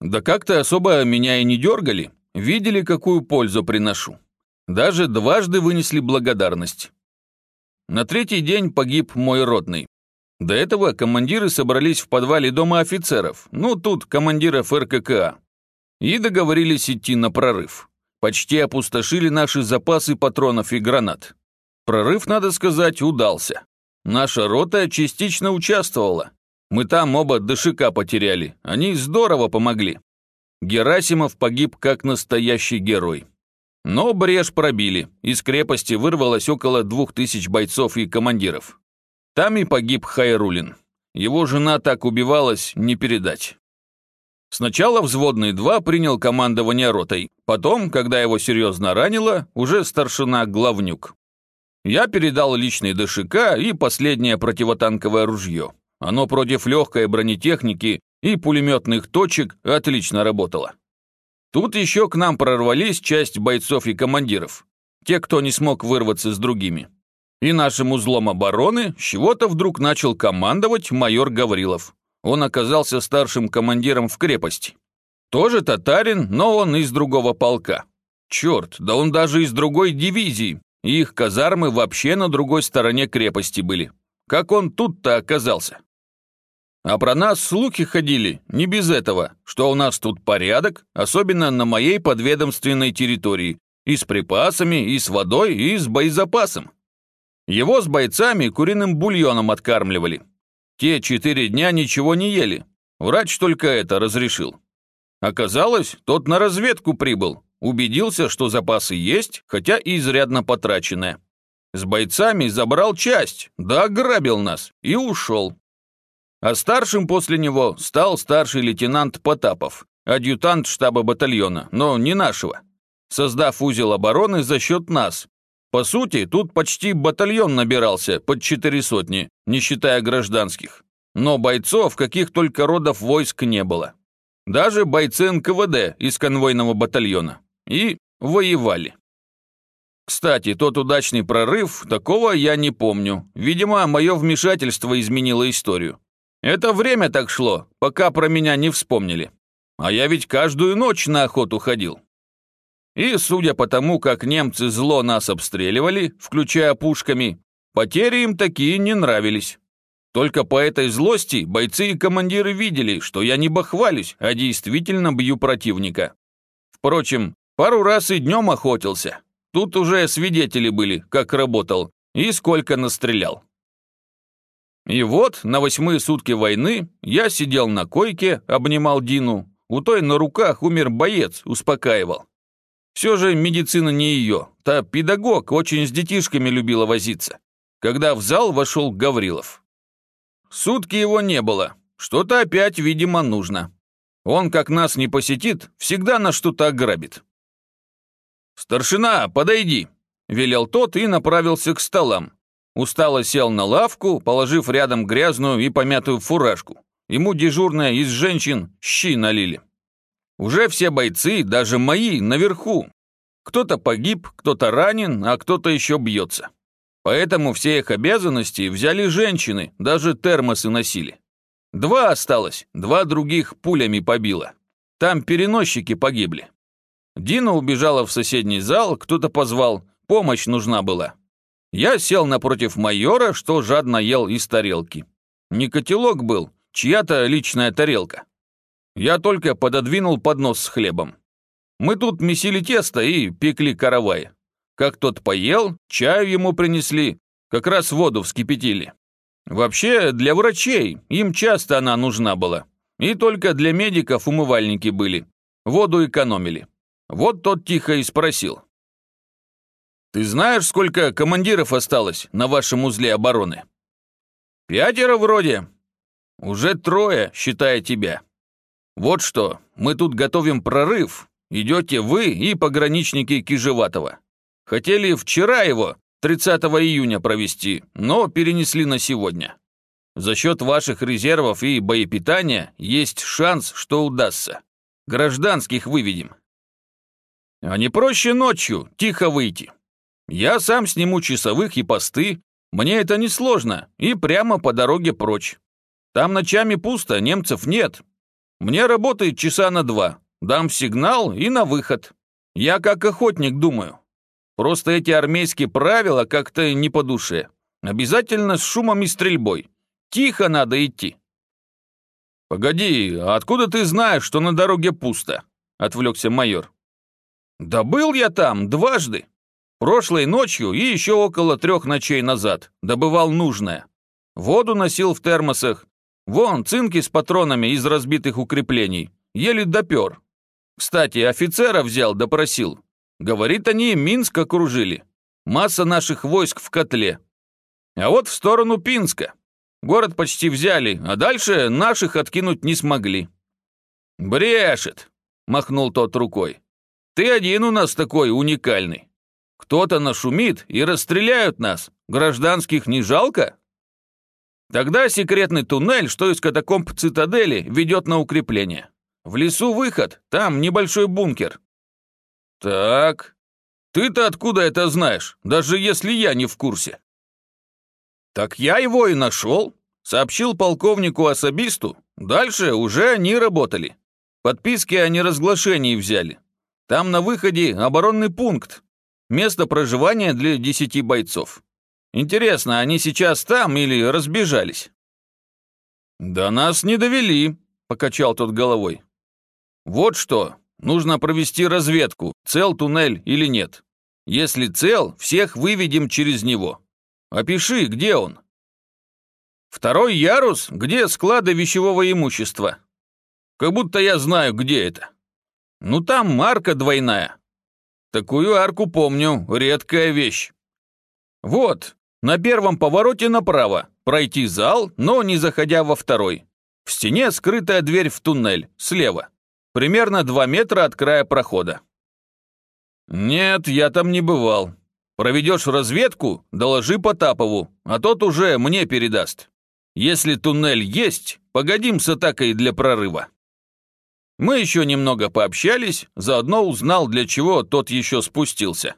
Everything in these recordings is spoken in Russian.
Да как-то особо меня и не дергали. Видели, какую пользу приношу. Даже дважды вынесли благодарность. На третий день погиб мой родный. До этого командиры собрались в подвале дома офицеров, ну тут командиров РККА, и договорились идти на прорыв. Почти опустошили наши запасы патронов и гранат. Прорыв, надо сказать, удался. Наша рота частично участвовала. Мы там оба ДШК потеряли, они здорово помогли. Герасимов погиб как настоящий герой. Но брешь пробили, из крепости вырвалось около двух тысяч бойцов и командиров. Там и погиб Хайрулин. Его жена так убивалась, не передать. Сначала взводный 2 принял командование ротой, потом, когда его серьезно ранило, уже старшина Главнюк. Я передал личный ДШК и последнее противотанковое ружье. Оно против легкой бронетехники и пулеметных точек отлично работало. Тут еще к нам прорвались часть бойцов и командиров, те, кто не смог вырваться с другими. И нашим узлом обороны чего-то вдруг начал командовать майор Гаврилов. Он оказался старшим командиром в крепости. Тоже татарин, но он из другого полка. Черт, да он даже из другой дивизии, их казармы вообще на другой стороне крепости были. Как он тут-то оказался? А про нас слухи ходили, не без этого, что у нас тут порядок, особенно на моей подведомственной территории, и с припасами, и с водой, и с боезапасом. Его с бойцами куриным бульоном откармливали. Те четыре дня ничего не ели. Врач только это разрешил. Оказалось, тот на разведку прибыл, убедился, что запасы есть, хотя и изрядно потраченные. С бойцами забрал часть, да ограбил нас и ушел. А старшим после него стал старший лейтенант Потапов, адъютант штаба батальона, но не нашего, создав узел обороны за счет нас, по сути, тут почти батальон набирался, под четыре сотни, не считая гражданских. Но бойцов каких только родов войск не было. Даже бойцы НКВД из конвойного батальона. И воевали. Кстати, тот удачный прорыв, такого я не помню. Видимо, мое вмешательство изменило историю. Это время так шло, пока про меня не вспомнили. А я ведь каждую ночь на охоту ходил. И, судя по тому, как немцы зло нас обстреливали, включая пушками, потери им такие не нравились. Только по этой злости бойцы и командиры видели, что я не бахвалюсь, а действительно бью противника. Впрочем, пару раз и днем охотился. Тут уже свидетели были, как работал и сколько настрелял. И вот, на восьмые сутки войны, я сидел на койке, обнимал Дину, у той на руках умер боец, успокаивал. Все же медицина не ее. Та педагог очень с детишками любила возиться. Когда в зал вошел Гаврилов. Сутки его не было. Что-то опять, видимо, нужно. Он, как нас не посетит, всегда на что-то ограбит. «Старшина, подойди!» – велел тот и направился к столам. Устало сел на лавку, положив рядом грязную и помятую фуражку. Ему дежурная из женщин щи налили. Уже все бойцы, даже мои, наверху. Кто-то погиб, кто-то ранен, а кто-то еще бьется. Поэтому все их обязанности взяли женщины, даже термосы носили. Два осталось, два других пулями побило. Там переносчики погибли. Дина убежала в соседний зал, кто-то позвал, помощь нужна была. Я сел напротив майора, что жадно ел из тарелки. Не котелок был, чья-то личная тарелка. Я только пододвинул поднос с хлебом. Мы тут месили тесто и пекли каравай. Как тот поел, чаю ему принесли, как раз воду вскипятили. Вообще, для врачей им часто она нужна была. И только для медиков умывальники были. Воду экономили. Вот тот тихо и спросил. «Ты знаешь, сколько командиров осталось на вашем узле обороны?» «Пятеро вроде. Уже трое, считая тебя. Вот что, мы тут готовим прорыв. Идете вы и пограничники Кижеватова. Хотели вчера его, 30 июня, провести, но перенесли на сегодня. За счет ваших резервов и боепитания есть шанс, что удастся. Гражданских выведем. А не проще ночью, тихо выйти. Я сам сниму часовых и посты, мне это несложно, и прямо по дороге прочь. Там ночами пусто, немцев нет, Мне работает часа на два. Дам сигнал и на выход. Я как охотник думаю. Просто эти армейские правила как-то не по душе. Обязательно с шумом и стрельбой. Тихо надо идти. «Погоди, а откуда ты знаешь, что на дороге пусто?» — отвлекся майор. «Да был я там дважды. Прошлой ночью и еще около трех ночей назад. Добывал нужное. Воду носил в термосах. Вон, цинки с патронами из разбитых укреплений. Еле допер. Кстати, офицера взял, допросил. Говорит, они Минск окружили. Масса наших войск в котле. А вот в сторону Пинска. Город почти взяли, а дальше наших откинуть не смогли. «Брешет!» – махнул тот рукой. «Ты один у нас такой уникальный. Кто-то нашумит и расстреляют нас. Гражданских не жалко?» Тогда секретный туннель, что из катакомб цитадели, ведет на укрепление. В лесу выход, там небольшой бункер. Так, ты-то откуда это знаешь, даже если я не в курсе? Так я его и нашел, сообщил полковнику-особисту. Дальше уже они работали. Подписки о неразглашении взяли. Там на выходе оборонный пункт. Место проживания для десяти бойцов. Интересно, они сейчас там или разбежались?» «Да нас не довели», — покачал тот головой. «Вот что, нужно провести разведку, цел туннель или нет. Если цел, всех выведем через него. Опиши, где он». «Второй ярус, где склады вещевого имущества?» «Как будто я знаю, где это». «Ну там арка двойная». «Такую арку помню, редкая вещь». «Вот, на первом повороте направо, пройти зал, но не заходя во второй. В стене скрытая дверь в туннель, слева. Примерно 2 метра от края прохода. Нет, я там не бывал. Проведешь разведку, доложи Потапову, а тот уже мне передаст. Если туннель есть, погодим с атакой для прорыва. Мы еще немного пообщались, заодно узнал, для чего тот еще спустился.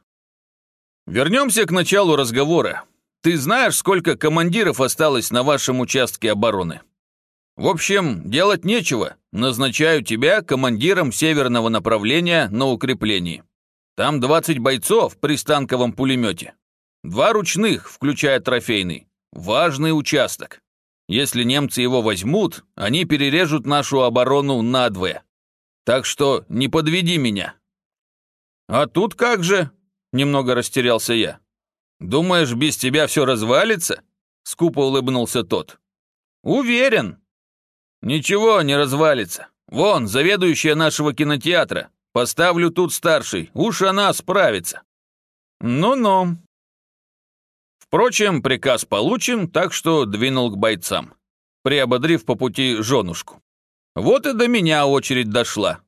Вернемся к началу разговора. Ты знаешь, сколько командиров осталось на вашем участке обороны? В общем, делать нечего. Назначаю тебя командиром северного направления на укреплении. Там 20 бойцов при станковом пулемете. Два ручных, включая трофейный. Важный участок. Если немцы его возьмут, они перережут нашу оборону надвое. Так что не подведи меня. А тут как же? Немного растерялся я. «Думаешь, без тебя все развалится?» — скупо улыбнулся тот. «Уверен». «Ничего не развалится. Вон, заведующая нашего кинотеатра. Поставлю тут старший, уж она справится». «Ну-ну». Впрочем, приказ получен, так что двинул к бойцам, приободрив по пути женушку. Вот и до меня очередь дошла.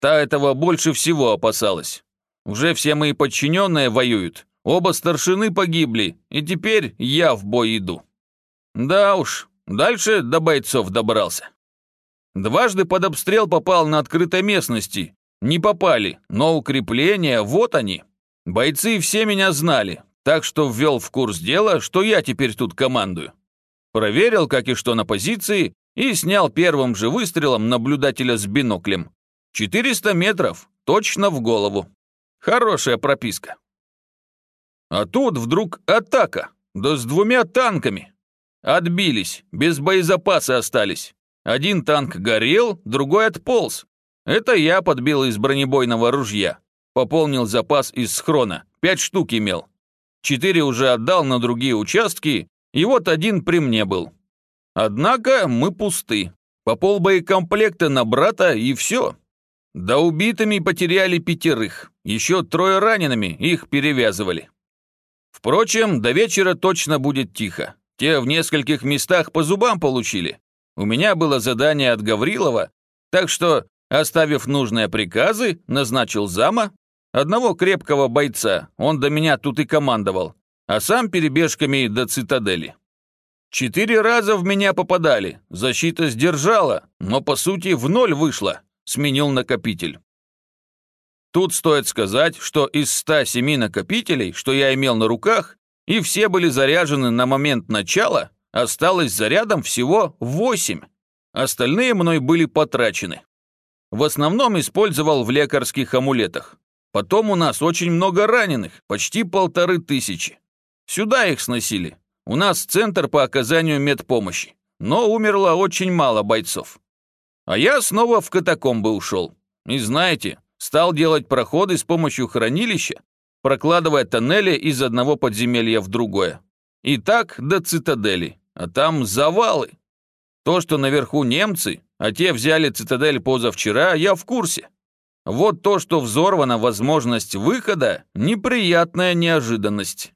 Та этого больше всего опасалась. Уже все мои подчиненные воюют, Оба старшины погибли, и теперь я в бой иду. Да уж, дальше до бойцов добрался. Дважды под обстрел попал на открытой местности. Не попали, но укрепления, вот они. Бойцы все меня знали, так что ввел в курс дела, что я теперь тут командую. Проверил, как и что на позиции, и снял первым же выстрелом наблюдателя с биноклем. 400 метров, точно в голову. Хорошая прописка. А тут вдруг атака, да с двумя танками. Отбились, без боезапаса остались. Один танк горел, другой отполз. Это я подбил из бронебойного ружья. Пополнил запас из схрона, пять штук имел. Четыре уже отдал на другие участки, и вот один при мне был. Однако мы пусты. По полбоекомплекта на брата и все. Да убитыми потеряли пятерых. Еще трое ранеными, их перевязывали. Впрочем, до вечера точно будет тихо. Те в нескольких местах по зубам получили. У меня было задание от Гаврилова, так что, оставив нужные приказы, назначил зама, одного крепкого бойца, он до меня тут и командовал, а сам перебежками до цитадели. Четыре раза в меня попадали, защита сдержала, но по сути в ноль вышла, сменил накопитель. Тут стоит сказать, что из 107 накопителей, что я имел на руках, и все были заряжены на момент начала, осталось зарядом всего 8. остальные мной были потрачены. В основном использовал в лекарских амулетах. Потом у нас очень много раненых, почти полторы тысячи. Сюда их сносили. У нас центр по оказанию медпомощи. Но умерло очень мало бойцов. А я снова в катакомбы ушел. И знаете, стал делать проходы с помощью хранилища, прокладывая тоннели из одного подземелья в другое. И так до цитадели, а там завалы. То, что наверху немцы, а те взяли цитадель позавчера, я в курсе. Вот то, что взорвана возможность выхода, неприятная неожиданность.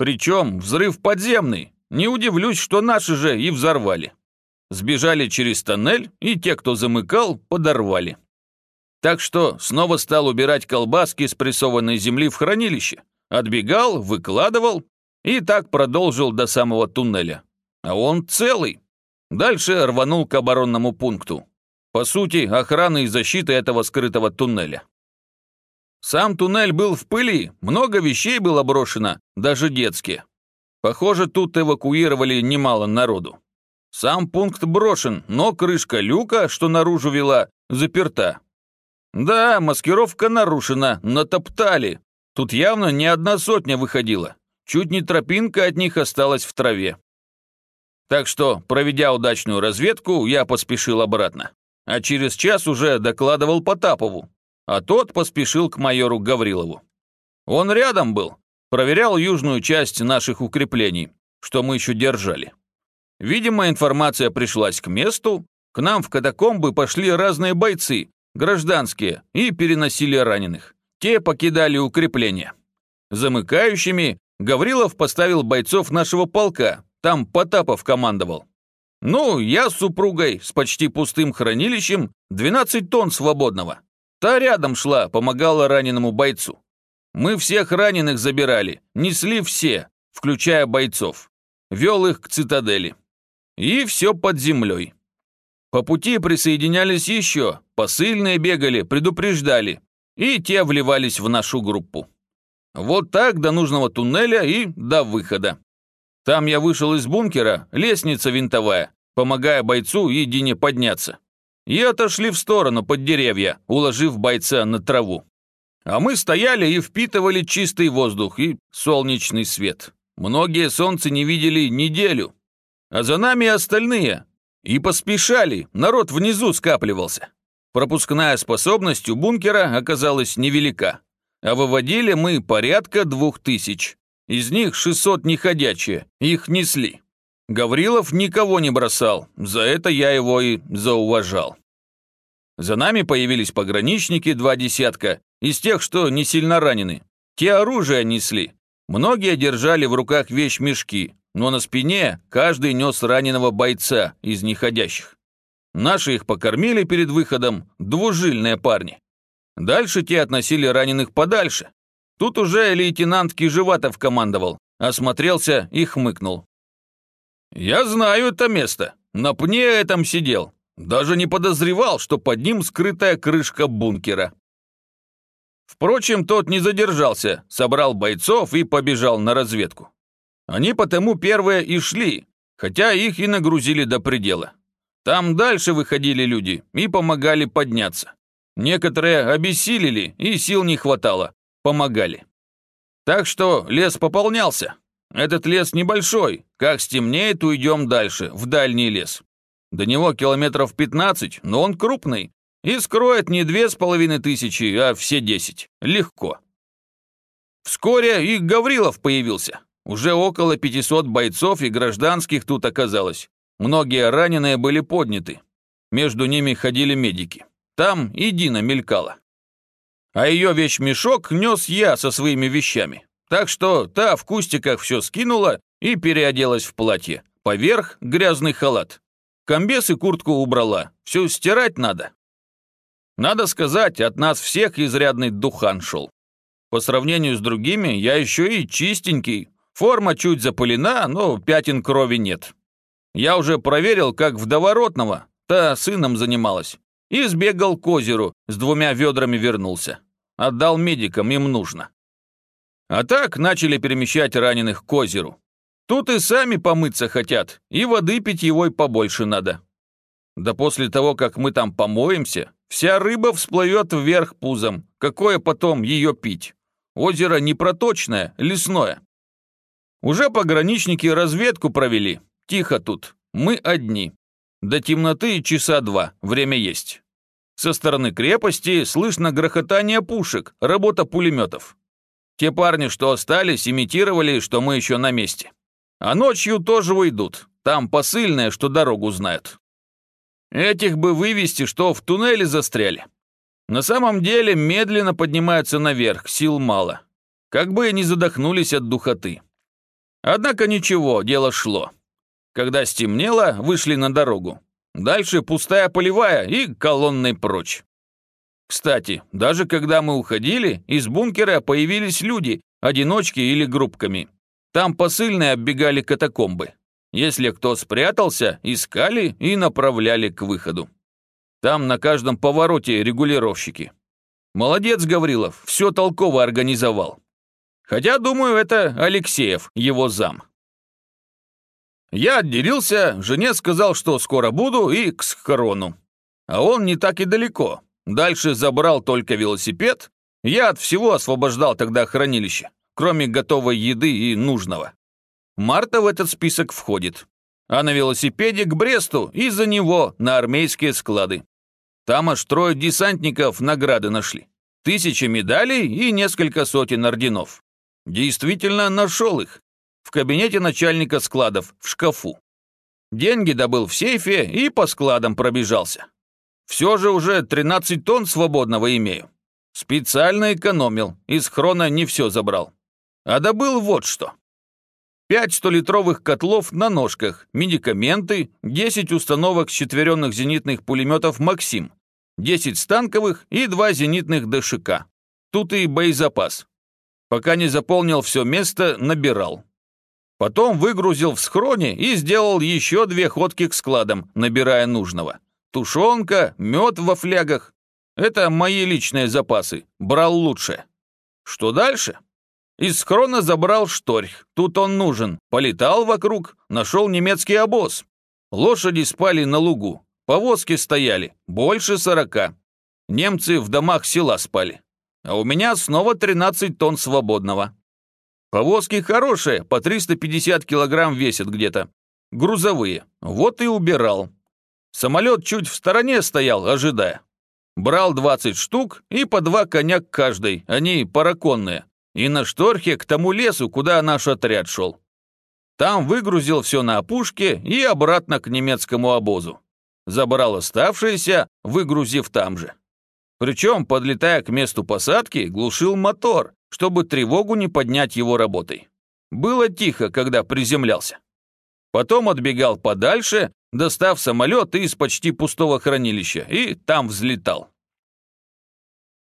Причем взрыв подземный. Не удивлюсь, что наши же и взорвали. Сбежали через тоннель, и те, кто замыкал, подорвали. Так что снова стал убирать колбаски с прессованной земли в хранилище. Отбегал, выкладывал и так продолжил до самого туннеля. А он целый. Дальше рванул к оборонному пункту. По сути, охраны и защиты этого скрытого туннеля. Сам туннель был в пыли, много вещей было брошено, даже детские. Похоже, тут эвакуировали немало народу. Сам пункт брошен, но крышка люка, что наружу вела, заперта. Да, маскировка нарушена, натоптали. Тут явно не одна сотня выходила. Чуть не тропинка от них осталась в траве. Так что, проведя удачную разведку, я поспешил обратно. А через час уже докладывал Потапову, а тот поспешил к майору Гаврилову. Он рядом был, проверял южную часть наших укреплений, что мы еще держали. Видимо, информация пришлась к месту, к нам в катакомбы пошли разные бойцы, гражданские, и переносили раненых. Те покидали укрепления. Замыкающими Гаврилов поставил бойцов нашего полка, там Потапов командовал. Ну, я с супругой, с почти пустым хранилищем, 12 тонн свободного. Та рядом шла, помогала раненому бойцу. Мы всех раненых забирали, несли все, включая бойцов. Вел их к цитадели. И все под землей. По пути присоединялись еще, посыльные бегали, предупреждали, и те вливались в нашу группу. Вот так до нужного туннеля и до выхода. Там я вышел из бункера, лестница винтовая, помогая бойцу и Дине подняться. И отошли в сторону под деревья, уложив бойца на траву. А мы стояли и впитывали чистый воздух и солнечный свет. Многие солнце не видели неделю. А за нами остальные, и поспешали, народ внизу скапливался. Пропускная способность у бункера оказалась невелика. А выводили мы порядка двух тысяч. Из них 600 неходячие, их несли. Гаврилов никого не бросал, за это я его и зауважал. За нами появились пограничники, два десятка, из тех, что не сильно ранены. Те оружие несли. Многие держали в руках вещмешки, но на спине каждый нес раненого бойца из неходящих. Наши их покормили перед выходом, двужильные парни. Дальше те относили раненых подальше. Тут уже лейтенант Кижеватов командовал, осмотрелся и хмыкнул. «Я знаю это место, на пне этом сидел, даже не подозревал, что под ним скрытая крышка бункера». Впрочем, тот не задержался, собрал бойцов и побежал на разведку. Они потому первые и шли, хотя их и нагрузили до предела. Там дальше выходили люди и помогали подняться. Некоторые обессилели и сил не хватало, помогали. Так что лес пополнялся. Этот лес небольшой, как стемнеет, уйдем дальше, в дальний лес. До него километров 15, но он крупный и скроет не две с половиной тысячи, а все десять. Легко. Вскоре и Гаврилов появился. Уже около 500 бойцов и гражданских тут оказалось. Многие раненые были подняты. Между ними ходили медики. Там и Дина мелькала. А ее вещмешок нес я со своими вещами. Так что та в кустиках все скинула и переоделась в платье. Поверх грязный халат. Комбес и куртку убрала. Все стирать надо. Надо сказать, от нас всех изрядный духан шел. По сравнению с другими, я еще и чистенький, Форма чуть запылена, но пятен крови нет. Я уже проверил, как вдова Ротного, та сыном занималась, и сбегал к озеру, с двумя ведрами вернулся. Отдал медикам, им нужно. А так начали перемещать раненых к озеру. Тут и сами помыться хотят, и воды питьевой побольше надо. Да после того, как мы там помоемся, вся рыба всплывет вверх пузом. Какое потом ее пить? Озеро не проточное, лесное. Уже пограничники разведку провели. Тихо тут. Мы одни. До темноты часа два. Время есть. Со стороны крепости слышно грохотание пушек, работа пулеметов. Те парни, что остались, имитировали, что мы еще на месте. А ночью тоже уйдут. Там посыльные, что дорогу знают. Этих бы вывести, что в туннеле застряли. На самом деле медленно поднимаются наверх, сил мало. Как бы не задохнулись от духоты. Однако ничего, дело шло. Когда стемнело, вышли на дорогу. Дальше пустая полевая и колонной прочь. Кстати, даже когда мы уходили, из бункера появились люди, одиночки или группками. Там посыльные оббегали катакомбы. Если кто спрятался, искали и направляли к выходу. Там на каждом повороте регулировщики. Молодец, Гаврилов, все толково организовал. Хотя, думаю, это Алексеев, его зам. Я отделился, жене сказал, что скоро буду, и к схорону. А он не так и далеко. Дальше забрал только велосипед. Я от всего освобождал тогда хранилище, кроме готовой еды и нужного. Марта в этот список входит. А на велосипеде к Бресту и за него на армейские склады. Там аж трое десантников награды нашли. Тысяча медалей и несколько сотен орденов. Действительно нашел их в кабинете начальника складов, в шкафу. Деньги добыл в сейфе и по складам пробежался. Все же уже 13 тонн свободного имею. Специально экономил, из хрона не все забрал. А добыл вот что. Пять столитровых котлов на ножках, медикаменты, 10 установок четверенных зенитных пулеметов «Максим», 10 станковых и два зенитных ДШК. Тут и боезапас. Пока не заполнил все место, набирал. Потом выгрузил в схроне и сделал еще две ходки к складам, набирая нужного. Тушенка, мед во флягах. Это мои личные запасы. Брал лучше. Что дальше? Из схрона забрал шторх. Тут он нужен. Полетал вокруг, нашел немецкий обоз. Лошади спали на лугу. Повозки стояли. Больше сорока. Немцы в домах села спали. А у меня снова 13 тонн свободного. Повозки хорошие, по 350 килограмм весят где-то. Грузовые. Вот и убирал. Самолет чуть в стороне стоял, ожидая. Брал 20 штук и по два коня к каждой, они параконные. И на шторхе к тому лесу, куда наш отряд шел. Там выгрузил все на опушке и обратно к немецкому обозу. Забрал оставшееся, выгрузив там же. Причем, подлетая к месту посадки, глушил мотор, чтобы тревогу не поднять его работой. Было тихо, когда приземлялся. Потом отбегал подальше, достав самолет из почти пустого хранилища, и там взлетал.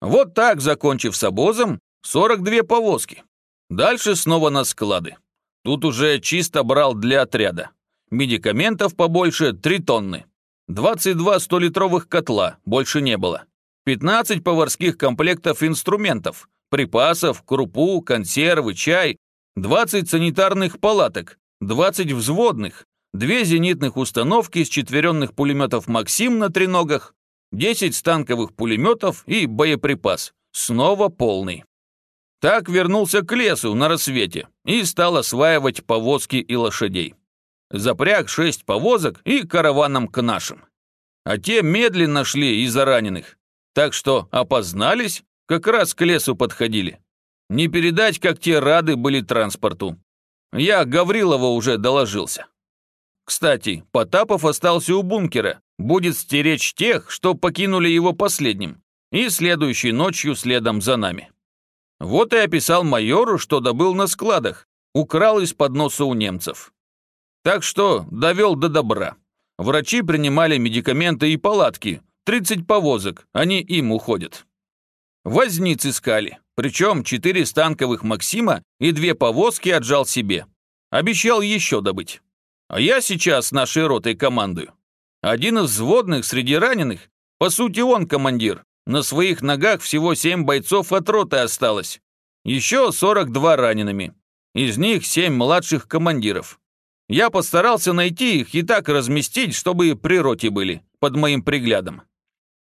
Вот так, закончив с обозом, 42 повозки. Дальше снова на склады. Тут уже чисто брал для отряда. Медикаментов побольше 3 тонны. 22 100-литровых котла, больше не было. 15 поварских комплектов инструментов, припасов, крупу, консервы, чай, 20 санитарных палаток, 20 взводных, две зенитных установки из четверенных пулеметов «Максим» на треногах, 10 станковых пулеметов и боеприпас, снова полный. Так вернулся к лесу на рассвете и стал осваивать повозки и лошадей. Запряг шесть повозок и караваном к нашим. А те медленно шли из-за раненых, так что опознались как раз к лесу подходили. Не передать, как те рады были транспорту. Я Гаврилова уже доложился. Кстати, Потапов остался у бункера, будет стеречь тех, что покинули его последним, и следующей ночью следом за нами. Вот и описал майору, что добыл на складах, украл из-под носа у немцев. Так что довел до добра. Врачи принимали медикаменты и палатки, 30 повозок, они им уходят. Возниц искали, причем четыре станковых «Максима» и две повозки отжал себе. Обещал еще добыть. А я сейчас нашей ротой командую. Один из взводных среди раненых, по сути он командир. На своих ногах всего семь бойцов от роты осталось. Еще 42 ранеными. Из них семь младших командиров. Я постарался найти их и так разместить, чтобы при роте были. под моим приглядом.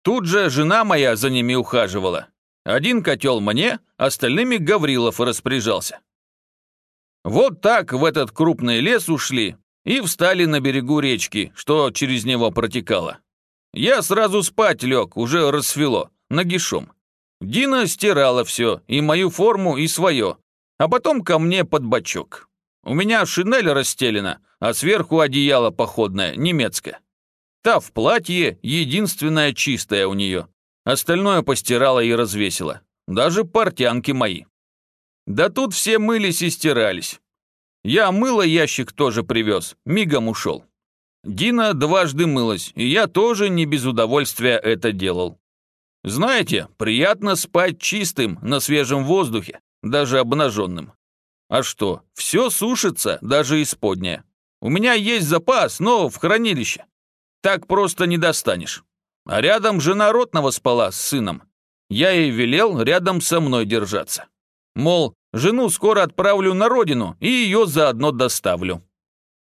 Тут же жена моя за ними ухаживала. Один котел мне, остальными Гаврилов распоряжался. Вот так в этот крупный лес ушли и встали на берегу речки, что через него протекало. Я сразу спать лег, уже рассвело, нагишом. Дина стирала все, и мою форму, и свое, а потом ко мне под бочок. У меня шинель расстелена, а сверху одеяло походное, немецкое. Та в платье, единственная чистая у нее. Остальное постирала и развесила. Даже портянки мои. Да тут все мылись и стирались. Я мыло ящик тоже привез, мигом ушел. Дина дважды мылась, и я тоже не без удовольствия это делал. Знаете, приятно спать чистым, на свежем воздухе, даже обнаженным. А что, все сушится, даже исподнее. У меня есть запас, но в хранилище. Так просто не достанешь. А рядом жена Ротного спала с сыном. Я ей велел рядом со мной держаться. Мол, жену скоро отправлю на родину и ее заодно доставлю.